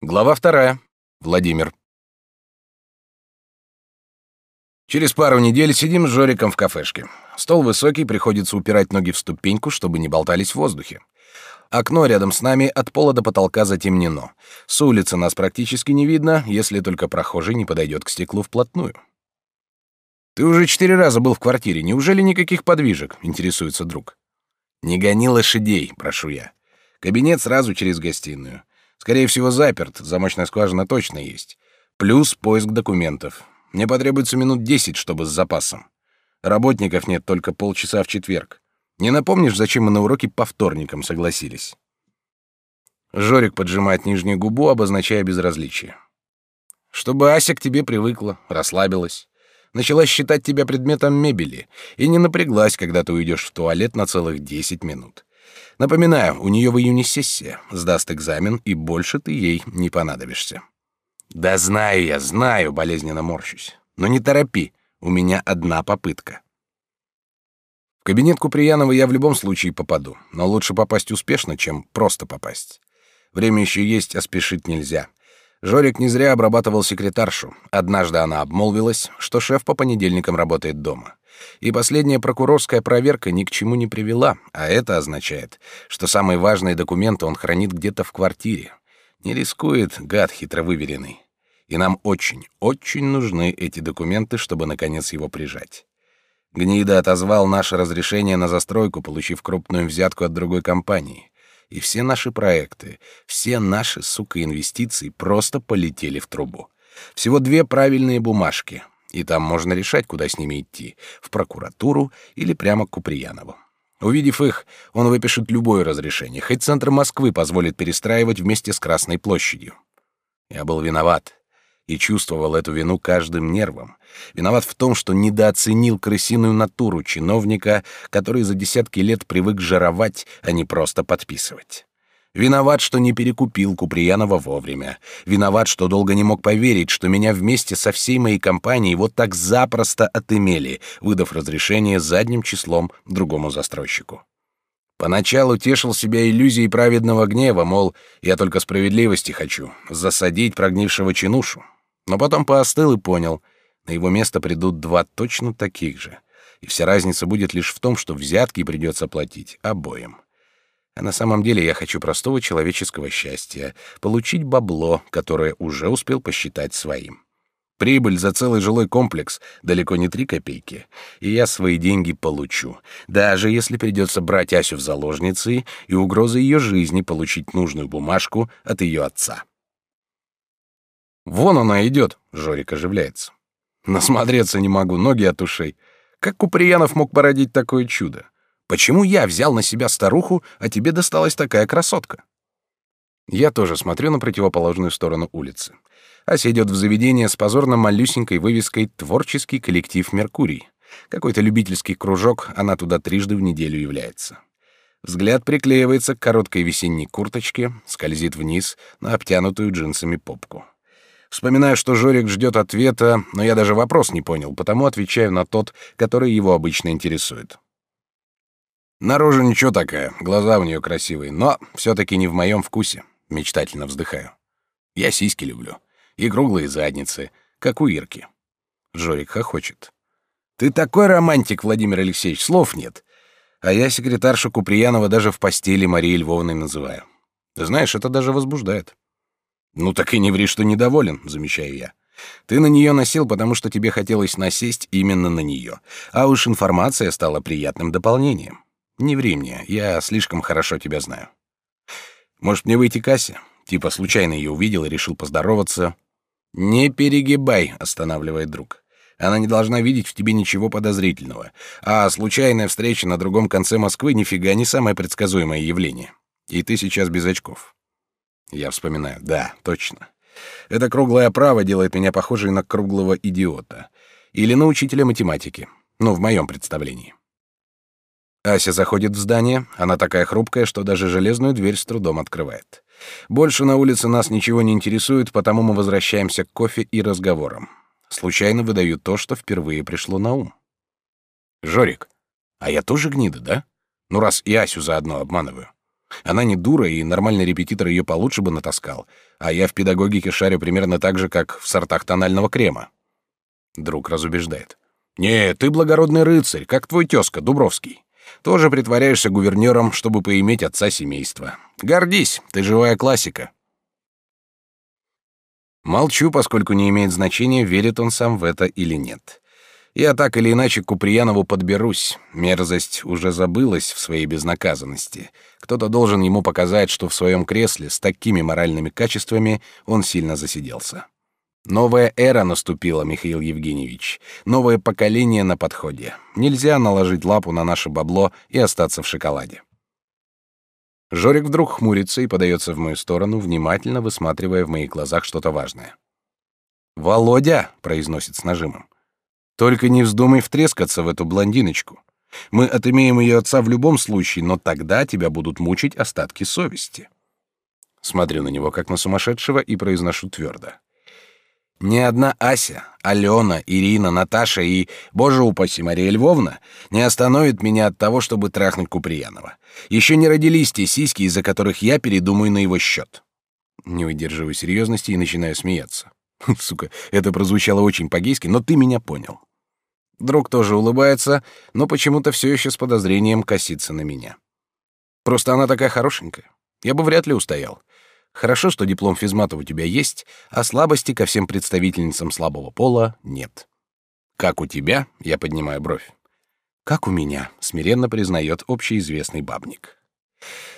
Глава вторая. Владимир. Через пару недель сидим с Жориком в кафешке. Стол высокий, приходится упирать ноги в ступеньку, чтобы не болтались в воздухе. Окно рядом с нами от пола до потолка затемнено. С улицы нас практически не видно, если только прохожий не подойдет к стеклу вплотную. «Ты уже четыре раза был в квартире, неужели никаких подвижек?» — интересуется друг. «Не гони лошадей», — прошу я. Кабинет сразу через гостиную. Скорее всего, заперт, замочная скважина точно есть. Плюс поиск документов. Мне потребуется минут десять, чтобы с запасом. Работников нет только полчаса в четверг. Не напомнишь, зачем мы на уроке по вторникам согласились?» Жорик поджимает нижнюю губу, обозначая безразличие. «Чтобы Ася к тебе привыкла, расслабилась. Начала считать тебя предметом мебели и не напряглась, когда ты уйдешь в туалет на целых десять минут. Напоминаю, у нее в июне сессия, сдаст экзамен, и больше ты ей не понадобишься». «Да знаю я, знаю», — болезненно морщусь. «Но не торопи, у меня одна попытка». В кабинет Куприянова я в любом случае попаду, но лучше попасть успешно, чем просто попасть. Время еще есть, а спешить нельзя. Жорик не зря обрабатывал секретаршу. Однажды она обмолвилась, что шеф по понедельникам работает дома. И последняя прокурорская проверка ни к чему не привела, а это означает, что самые важные документы он хранит где-то в квартире. Не рискует, гад хитровыверенный. И нам очень, очень нужны эти документы, чтобы наконец его прижать. Гнида отозвал наше разрешение на застройку, получив крупную взятку от другой компании. И все наши проекты, все наши, сука, инвестиции просто полетели в трубу. Всего две правильные бумажки, и там можно решать, куда с ними идти — в прокуратуру или прямо к Куприянову. Увидев их, он выпишет любое разрешение, хоть центр Москвы позволит перестраивать вместе с Красной площадью. Я был виноват и чувствовал эту вину каждым нервом. Виноват в том, что недооценил крысиную натуру чиновника, который за десятки лет привык жировать, а не просто подписывать. Виноват, что не перекупил Куприянова вовремя. Виноват, что долго не мог поверить, что меня вместе со всей моей компанией вот так запросто отымели, выдав разрешение задним числом другому застройщику. Поначалу тешил себя иллюзией праведного гнева, мол, я только справедливости хочу, засадить прогнившего чинушу. Но потом поостыл и понял, на его место придут два точно таких же. И вся разница будет лишь в том, что взятки придется платить обоим. А на самом деле я хочу простого человеческого счастья, получить бабло, которое уже успел посчитать своим. Прибыль за целый жилой комплекс далеко не три копейки, и я свои деньги получу, даже если придется брать Асю в заложницы и угроза ее жизни получить нужную бумажку от ее отца. «Вон она идет», — Жорик оживляется. «Насмотреться не могу, ноги от ушей. Как Куприянов мог породить такое чудо? Почему я взял на себя старуху, а тебе досталась такая красотка?» Я тоже смотрю на противоположную сторону улицы. Ася идет в заведение с позорно малюсенькой вывеской «Творческий коллектив Меркурий». Какой-то любительский кружок, она туда трижды в неделю является. Взгляд приклеивается к короткой весенней курточке, скользит вниз на обтянутую джинсами попку. Вспоминаю, что Жорик ждет ответа, но я даже вопрос не понял, потому отвечаю на тот, который его обычно интересует. Наружу ничего такая, глаза у нее красивые, но все-таки не в моем вкусе. Мечтательно вздыхаю. Я сиськи люблю. И круглые задницы, как у Ирки. Жорик хохочет. Ты такой романтик, Владимир Алексеевич, слов нет. А я секретаршу Куприянова даже в постели Марии Львовной называю. Знаешь, это даже возбуждает. Ну так и не ври, что недоволен, замечаю я. Ты на нее носил, потому что тебе хотелось насесть именно на нее. А уж информация стала приятным дополнением. Не ври мне, я слишком хорошо тебя знаю. Может, мне выйти к Асе? Типа случайно ее увидел и решил поздороваться. Не перегибай, останавливает друг. Она не должна видеть в тебе ничего подозрительного. А случайная встреча на другом конце Москвы нифига не самое предсказуемое явление. И ты сейчас без очков. Я вспоминаю. Да, точно. Это круглая оправа делает меня похожей на круглого идиота. Или на учителя математики. Ну, в моем представлении. Ася заходит в здание, она такая хрупкая, что даже железную дверь с трудом открывает. Больше на улице нас ничего не интересует, потому мы возвращаемся к кофе и разговорам. Случайно выдаю то, что впервые пришло на ум. «Жорик, а я тоже гнида, да? Ну, раз и Асю заодно обманываю. Она не дура, и нормальный репетитор ее получше бы натаскал. А я в педагогике шарю примерно так же, как в сортах тонального крема. Друг разубеждает. «Не, ты благородный рыцарь, как твой тезка, Дубровский. Тоже притворяешься гувернером, чтобы поиметь отца семейства. Гордись, ты живая классика». Молчу, поскольку не имеет значения, верит он сам в это или нет. Я так или иначе к Куприянову подберусь. Мерзость уже забылась в своей безнаказанности. Кто-то должен ему показать, что в своем кресле с такими моральными качествами он сильно засиделся. Новая эра наступила, Михаил Евгеньевич. Новое поколение на подходе. Нельзя наложить лапу на наше бабло и остаться в шоколаде. Жорик вдруг хмурится и подается в мою сторону, внимательно высматривая в моих глазах что-то важное. «Володя!» — произносит с нажимом. «Только не вздумай втрескаться в эту блондиночку. Мы отымеем ее отца в любом случае, но тогда тебя будут мучить остатки совести». Смотрю на него как на сумасшедшего и произношу твердо. Ни одна Ася, Алена, Ирина, Наташа и, боже упаси, Мария Львовна не остановит меня от того, чтобы трахнуть Куприянова. Еще не родились те сиськи, из-за которых я передумаю на его счет. Не выдерживаю серьезности и начинаю смеяться. Сука, это прозвучало очень по-гейски, но ты меня понял. Друг тоже улыбается, но почему-то все еще с подозрением косится на меня. Просто она такая хорошенькая. Я бы вряд ли устоял. Хорошо, что диплом физмата у тебя есть, а слабости ко всем представительницам слабого пола нет. Как у тебя? Я поднимаю бровь. Как у меня, смиренно признает общеизвестный бабник.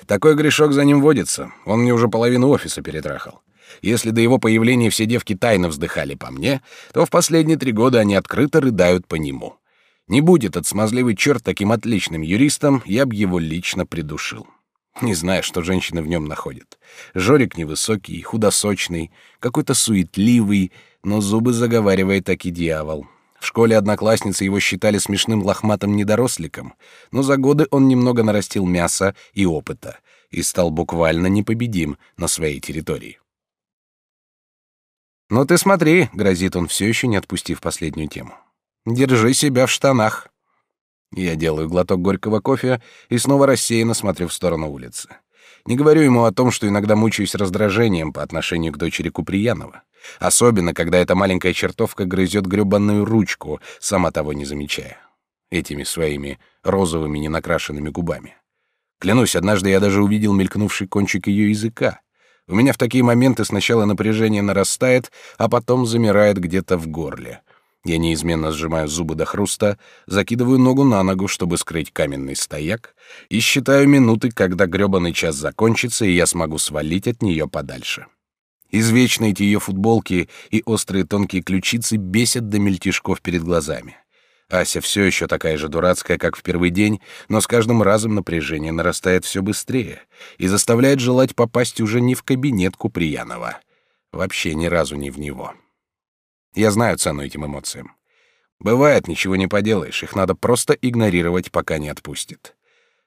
Такой грешок за ним водится. Он мне уже половину офиса перетрахал. Если до его появления все девки тайно вздыхали по мне, то в последние три года они открыто рыдают по нему. Не будет этот смазливый черт таким отличным юристом, я б его лично придушил. Не знаю, что женщины в нем находят. Жорик невысокий, худосочный, какой-то суетливый, но зубы заговаривает таки дьявол. В школе одноклассницы его считали смешным лохматым недоросликом, но за годы он немного нарастил мяса и опыта и стал буквально непобедим на своей территории. «Ну ты смотри», — грозит он, все еще не отпустив последнюю тему. «Держи себя в штанах». Я делаю глоток горького кофе и снова рассеянно смотрю в сторону улицы. Не говорю ему о том, что иногда мучаюсь раздражением по отношению к дочери Куприянова. Особенно, когда эта маленькая чертовка грызет грёбаную ручку, сама того не замечая. Этими своими розовыми ненакрашенными губами. Клянусь, однажды я даже увидел мелькнувший кончик ее языка. У меня в такие моменты сначала напряжение нарастает, а потом замирает где-то в горле. Я неизменно сжимаю зубы до хруста, закидываю ногу на ногу, чтобы скрыть каменный стояк, и считаю минуты, когда грёбаный час закончится, и я смогу свалить от нее подальше. Извечные эти ее футболки и острые тонкие ключицы бесят до мельтешков перед глазами. Ася все еще такая же дурацкая, как в первый день, но с каждым разом напряжение нарастает все быстрее и заставляет желать попасть уже не в кабинет Куприянова. Вообще ни разу не в него. Я знаю цену этим эмоциям. Бывает, ничего не поделаешь, их надо просто игнорировать, пока не отпустит.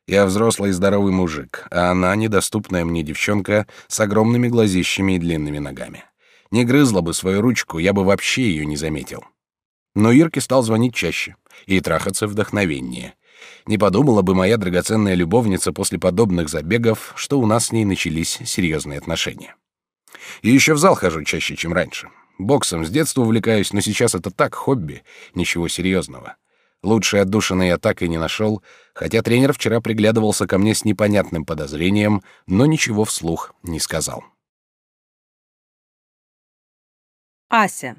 Я взрослый и здоровый мужик, а она недоступная мне девчонка с огромными глазищами и длинными ногами. Не грызла бы свою ручку, я бы вообще ее не заметил. Но Ирке стал звонить чаще и трахаться вдохновеннее. Не подумала бы моя драгоценная любовница после подобных забегов, что у нас с ней начались серьезные отношения. И еще в зал хожу чаще, чем раньше. Боксом с детства увлекаюсь, но сейчас это так, хобби, ничего серьезного. Лучшей отдушины я так и не нашел, хотя тренер вчера приглядывался ко мне с непонятным подозрением, но ничего вслух не сказал. Ася.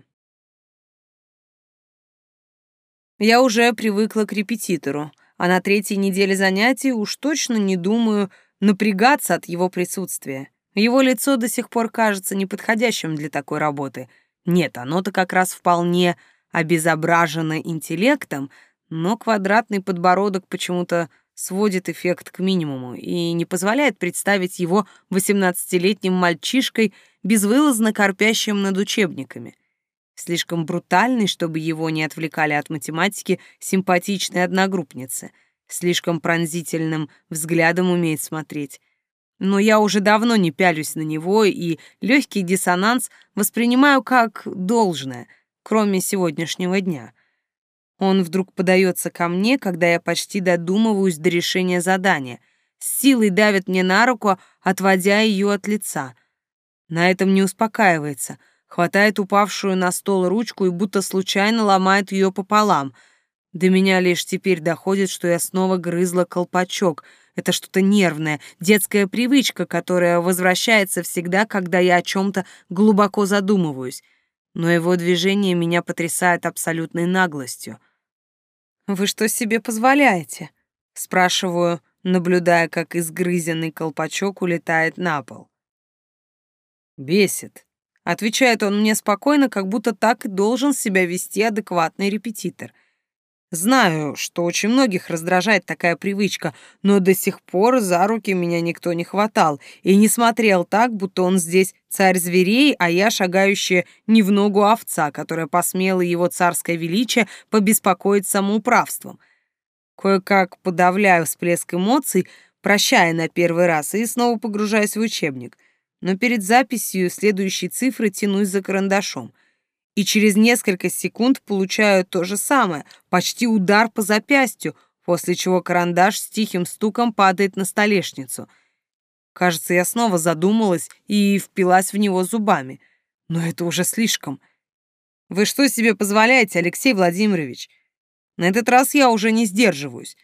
Я уже привыкла к репетитору, а на третьей неделе занятий уж точно не думаю напрягаться от его присутствия. Его лицо до сих пор кажется неподходящим для такой работы — нет, оно-то как раз вполне обезображено интеллектом, но квадратный подбородок почему-то сводит эффект к минимуму и не позволяет представить его восемнадцатилетним мальчишкой, безвылазно корпящим над учебниками. Слишком брутальный, чтобы его не отвлекали от математики симпатичные одногруппницы. Слишком пронзительным взглядом умеет смотреть но я уже давно не пялюсь на него и легкий диссонанс воспринимаю как должное, кроме сегодняшнего дня. Он вдруг подается ко мне, когда я почти додумываюсь до решения задания, с силой давит мне на руку, отводя ее от лица. На этом не успокаивается. Хватает упавшую на стол ручку и будто случайно ломает ее пополам. До меня лишь теперь доходит, что я снова грызла колпачок. Это что-то нервное, детская привычка, которая возвращается всегда, когда я о чем-то глубоко задумываюсь. Но его движение меня потрясает абсолютной наглостью. «Вы что себе позволяете?» — спрашиваю, наблюдая, как изгрызенный колпачок улетает на пол. «Бесит», — отвечает он мне спокойно, как будто так и должен себя вести адекватный репетитор. Знаю, что очень многих раздражает такая привычка, но до сих пор за руки меня никто не хватал и не смотрел так, будто он здесь царь зверей, а я шагающая не в ногу овца, которая посмела его царское величие побеспокоить самоуправством — Кое-как подавляю всплеск эмоций, прощая на первый раз и снова погружаюсь в учебник. Но перед записью следующей цифры тянусь за карандашом. И через несколько секунд получаю то же самое, почти удар по запястью, после чего карандаш с тихим стуком падает на столешницу. Кажется, я снова задумалась и впилась в него зубами. Но это уже слишком. Вы что себе позволяете, Алексей Владимирович? На этот раз я уже не сдерживаюсь.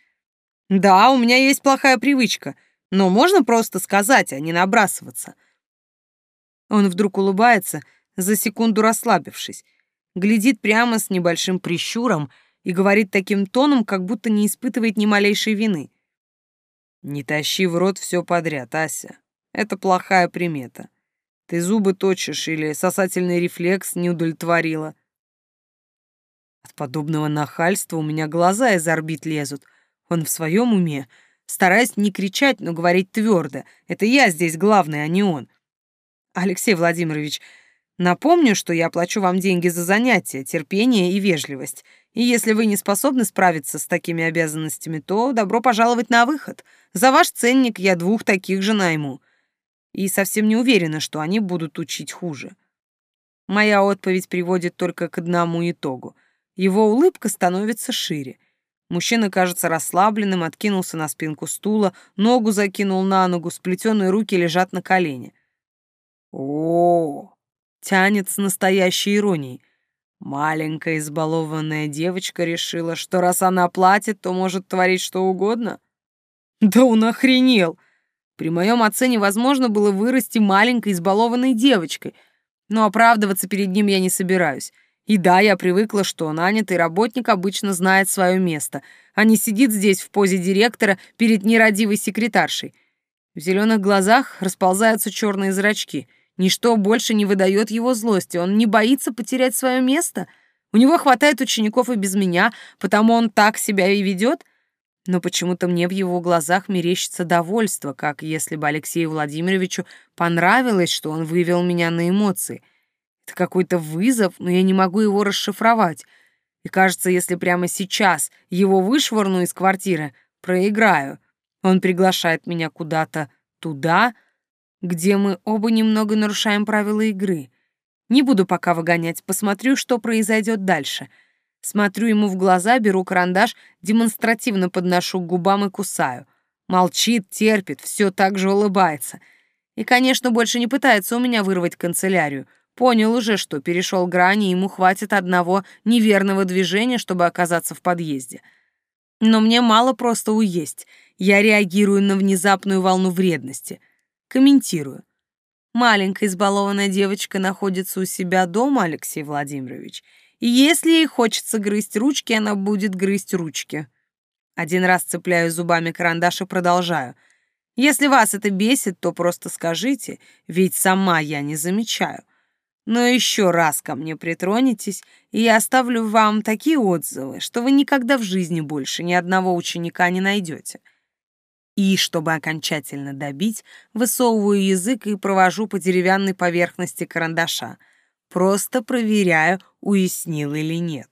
Да, у меня есть плохая привычка, но можно просто сказать, а не набрасываться. Он вдруг улыбается, за секунду расслабившись, глядит прямо с небольшим прищуром и говорит таким тоном, как будто не испытывает ни малейшей вины. «Не тащи в рот все подряд, Ася. Это плохая примета. Ты зубы точишь или сосательный рефлекс не удовлетворила. От подобного нахальства у меня глаза из орбит лезут. Он в своем уме. Стараюсь не кричать, но говорить твердо. Это я здесь главный, а не он. Алексей Владимирович, напомню, что я плачу вам деньги за занятия, терпение и вежливость. И если вы не способны справиться с такими обязанностями, то добро пожаловать на выход. За ваш ценник я двух таких же найму. И совсем не уверена, что они будут учить хуже. Моя отповедь приводит только к одному итогу — его улыбка становится шире. Мужчина кажется расслабленным, откинулся на спинку стула, ногу закинул на ногу, сплетенные руки лежат на колене. О, тянет с настоящей иронией. Маленькая избалованная девочка решила, что раз она платит, то может творить что угодно. Да он охренел! При моем отце невозможно было вырасти маленькой избалованной девочкой, но оправдываться перед ним я не собираюсь. И да, я привыкла, что нанятый работник обычно знает свое место, а не сидит здесь в позе директора перед нерадивой секретаршей. В зеленых глазах расползаются черные зрачки. Ничто больше не выдает его злости. Он не боится потерять свое место. У него хватает учеников и без меня, потому он так себя и ведет. Но почему-то мне в его глазах мерещится довольство, как если бы Алексею Владимировичу понравилось, что он вывел меня на эмоции. Это какой-то вызов, но я не могу его расшифровать. И кажется, если прямо сейчас его вышвырну из квартиры, проиграю. Он приглашает меня куда-то туда, где мы оба немного нарушаем правила игры. Не буду пока выгонять, посмотрю, что произойдет дальше. Смотрю ему в глаза, беру карандаш, демонстративно подношу к губам и кусаю. Молчит, терпит, все так же улыбается. И, конечно, больше не пытается у меня вырвать канцелярию — Понял уже, что перешел грани, ему хватит одного неверного движения, чтобы оказаться в подъезде. Но мне мало просто уесть. Я реагирую на внезапную волну вредности. Комментирую. Маленькая избалованная девочка находится у себя дома, Алексей Владимирович. И если ей хочется грызть ручки, она будет грызть ручки. Один раз цепляю зубами карандаш и продолжаю. Если вас это бесит, то просто скажите, ведь сама я не замечаю. Но еще раз ко мне притронетесь, и я оставлю вам такие отзывы, что вы никогда в жизни больше ни одного ученика не найдете. И, чтобы окончательно добить, высовываю язык и провожу по деревянной поверхности карандаша. Просто проверяю, уяснил или нет.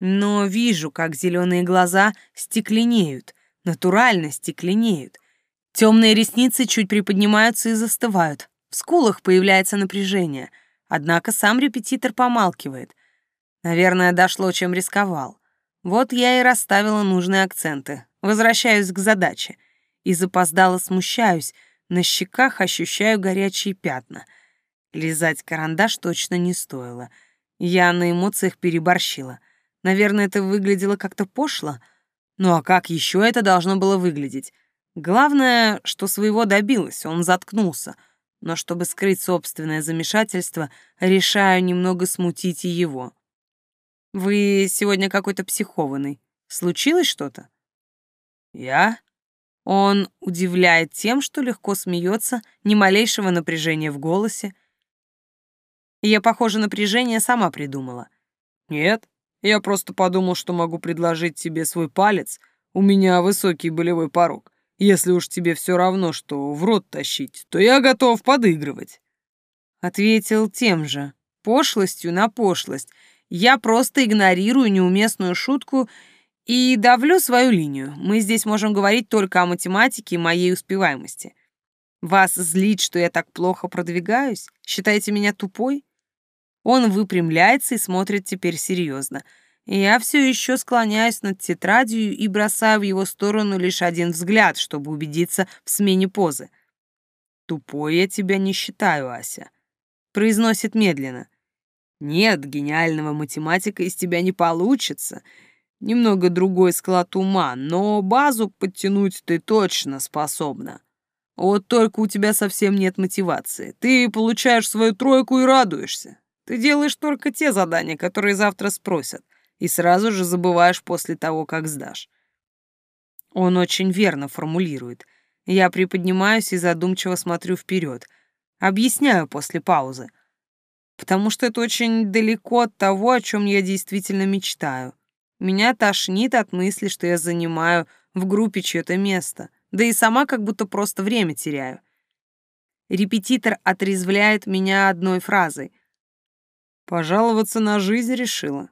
Но вижу, как зеленые глаза стекленеют, натурально стекленеют. Темные ресницы чуть приподнимаются и застывают. В скулах появляется напряжение. Однако сам репетитор помалкивает. Наверное, дошло, чем рисковал. Вот я и расставила нужные акценты. Возвращаюсь к задаче. И запоздало смущаюсь. На щеках ощущаю горячие пятна. Лизать карандаш точно не стоило. Я на эмоциях переборщила. Наверное, это выглядело как-то пошло. Ну а как еще это должно было выглядеть? Главное, что своего добилась, он заткнулся. Но чтобы скрыть собственное замешательство, решаю немного смутить и его. «Вы сегодня какой-то психованный. Случилось что-то?» «Я?» Он удивляет тем, что легко смеется, ни малейшего напряжения в голосе. Я, похоже, напряжение сама придумала. «Нет, я просто подумал, что могу предложить тебе свой палец. У меня высокий болевой порог. Если уж тебе все равно, что в рот тащить, то я готов подыгрывать». Ответил тем же, пошлостью на пошлость. Я просто игнорирую неуместную шутку и давлю свою линию. Мы здесь можем говорить только о математике и моей успеваемости. Вас злит, что я так плохо продвигаюсь? Считаете меня тупой? Он выпрямляется и смотрит теперь серьезно. Я все еще склоняюсь над тетрадью и бросаю в его сторону лишь один взгляд, чтобы убедиться в смене позы. «Тупой я тебя не считаю, Ася», — произносит медленно. «Нет, гениального математика из тебя не получится. Немного другой склад ума, но базу подтянуть ты точно способна. Вот только у тебя совсем нет мотивации. Ты получаешь свою тройку и радуешься. Ты делаешь только те задания, которые завтра спросят, и сразу же забываешь после того, как сдашь. Он очень верно формулирует. Я приподнимаюсь и задумчиво смотрю вперед. Объясняю после паузы. Потому что это очень далеко от того, о чем я действительно мечтаю. Меня тошнит от мысли, что я занимаю в группе чье-то место, да и сама как будто просто время теряю. Репетитор отрезвляет меня одной фразой. «Пожаловаться на жизнь решила».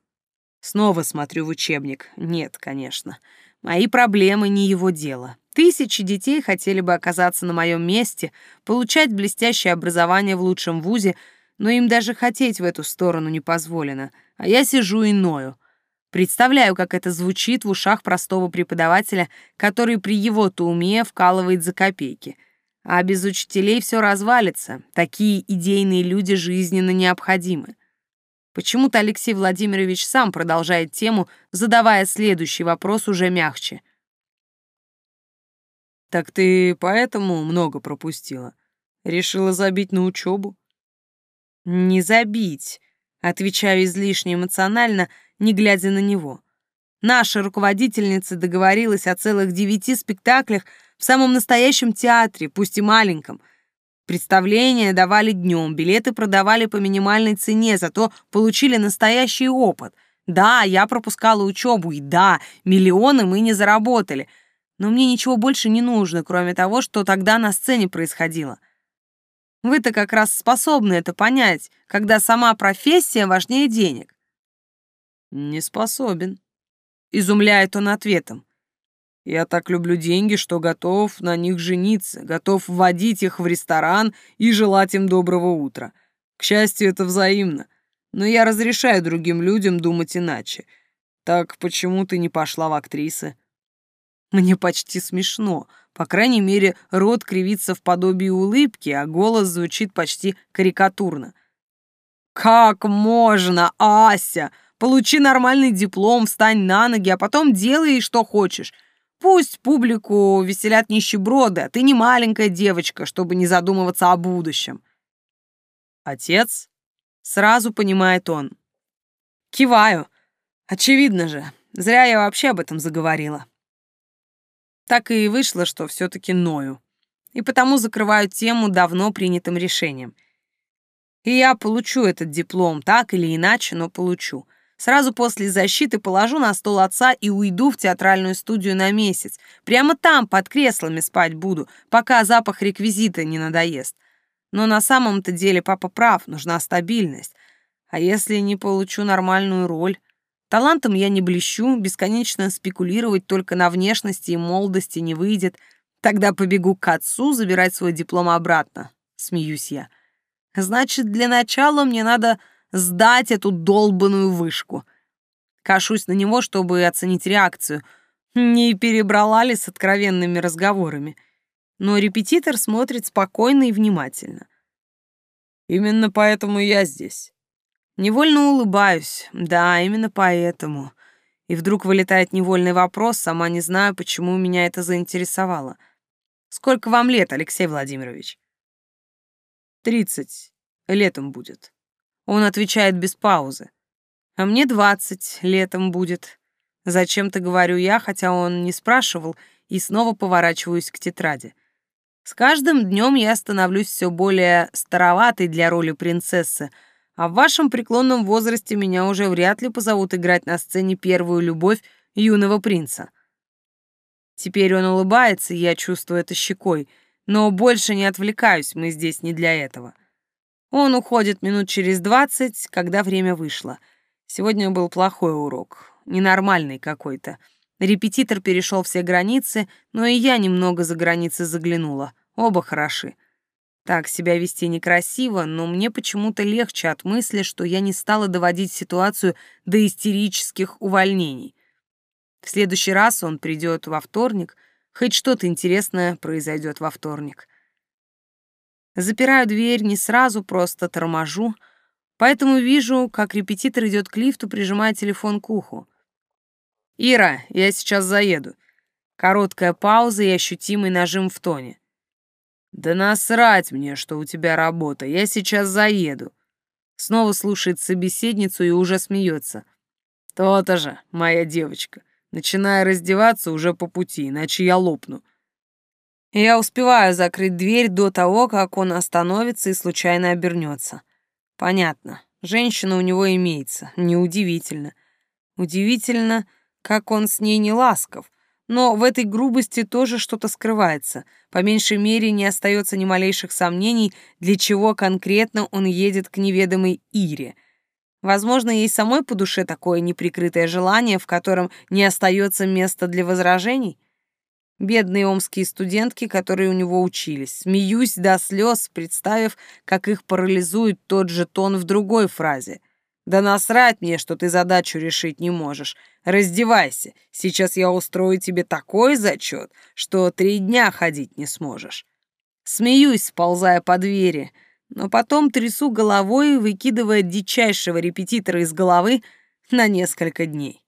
Снова смотрю в учебник. Нет, конечно. Мои проблемы не его дело. Тысячи детей хотели бы оказаться на моем месте, получать блестящее образование в лучшем вузе, но им даже хотеть в эту сторону не позволено. А я сижу и ною — Представляю, как это звучит в ушах простого преподавателя, который при его-то уме вкалывает за копейки. А без учителей все развалится. Такие идейные люди жизненно необходимы. Почему-то Алексей Владимирович сам продолжает тему, задавая следующий вопрос уже мягче. «Так ты поэтому много пропустила? Решила забить на учебу?» «Не забить», — отвечаю излишне эмоционально, — не глядя на него. Наша руководительница договорилась о целых девяти спектаклях в самом настоящем театре, пусть и маленьком. Представления давали днем, билеты продавали по минимальной цене, зато получили настоящий опыт. Да, я пропускала учебу, и да, миллионы мы не заработали. Но мне ничего больше не нужно, кроме того, что тогда на сцене происходило. Вы-то как раз способны это понять, когда сама профессия важнее денег. «Не способен», — изумляет он ответом. «Я так люблю деньги, что готов на них жениться, готов вводить их в ресторан и желать им доброго утра. К счастью, это взаимно. Но я разрешаю другим людям думать иначе. Так почему ты не пошла в актрисы?» Мне почти смешно. По крайней мере, рот кривится в подобии улыбки, а голос звучит почти карикатурно. «Как можно, Ася? Получи нормальный диплом, встань на ноги, а потом делай, что хочешь. Пусть публику веселят нищеброды, а ты не маленькая девочка, чтобы не задумываться о будущем. Отец? Сразу понимает он. Киваю. Очевидно же. Зря я вообще об этом заговорила. Так и вышло, что все-таки ною. И потому закрываю тему давно принятым решением. И я получу этот диплом, так или иначе, но получу. Сразу после защиты положу на стол отца и уйду в театральную студию на месяц. Прямо там, под креслами спать буду, пока запах реквизита не надоест. Но на самом-то деле папа прав, нужна стабильность. А если не получу нормальную роль? Талантом я не блещу, бесконечно спекулировать только на внешности и молодости не выйдет. Тогда побегу к отцу забирать свой диплом обратно. Смеюсь я. Значит, для начала мне надо сдать эту долбанную вышку. Кашусь на него, чтобы оценить реакцию. Не перебрала ли с откровенными разговорами. Но репетитор смотрит спокойно и внимательно. Именно поэтому я здесь. Невольно улыбаюсь. Да, именно поэтому. И вдруг вылетает невольный вопрос, сама не знаю, почему меня это заинтересовало. Сколько вам лет, Алексей Владимирович? Тридцать. Летом будет. Он отвечает без паузы. А мне двадцать летом будет. Зачем-то говорю я, хотя он не спрашивал, и снова поворачиваюсь к тетради. С каждым днем я становлюсь все более староватой для роли принцессы, а в вашем преклонном возрасте меня уже вряд ли позовут играть на сцене первую любовь юного принца. Теперь он улыбается, я чувствую это щекой, но больше не отвлекаюсь, мы здесь не для этого. Он уходит минут через двадцать, когда время вышло. Сегодня был плохой урок, ненормальный какой-то. Репетитор перешел все границы, но и я немного за границы заглянула. Оба хороши. Так себя вести некрасиво, но мне почему-то легче от мысли, что я не стала доводить ситуацию до истерических увольнений. В следующий раз он придет во вторник, хоть что-то интересное произойдет во вторник. Запираю дверь не сразу, просто торможу, поэтому вижу, как репетитор идет к лифту, прижимая телефон к уху. «Ира, я сейчас заеду». Короткая пауза и ощутимый нажим в тоне. «Да насрать мне, что у тебя работа, я сейчас заеду». Снова слушает собеседницу и уже смеется. «То-то же, моя девочка. Начиная раздеваться уже по пути, иначе я лопну». Я успеваю закрыть дверь до того, как он остановится и случайно обернется. Понятно. Женщина у него имеется. Неудивительно. Удивительно, как он с ней не ласков. Но в этой грубости тоже что-то скрывается. По меньшей мере, не остается ни малейших сомнений, для чего конкретно он едет к неведомой Ире. Возможно, ей самой по душе такое неприкрытое желание, в котором не остается места для возражений. Бедные омские студентки, которые у него учились. Смеюсь до слез, представив, как их парализует тот же тон в другой фразе. Да насрать мне, что ты задачу решить не можешь. Раздевайся, сейчас я устрою тебе такой зачет, что три дня ходить не сможешь. Смеюсь, сползая по двери, но потом трясу головой, выкидывая дичайшего репетитора из головы на несколько дней.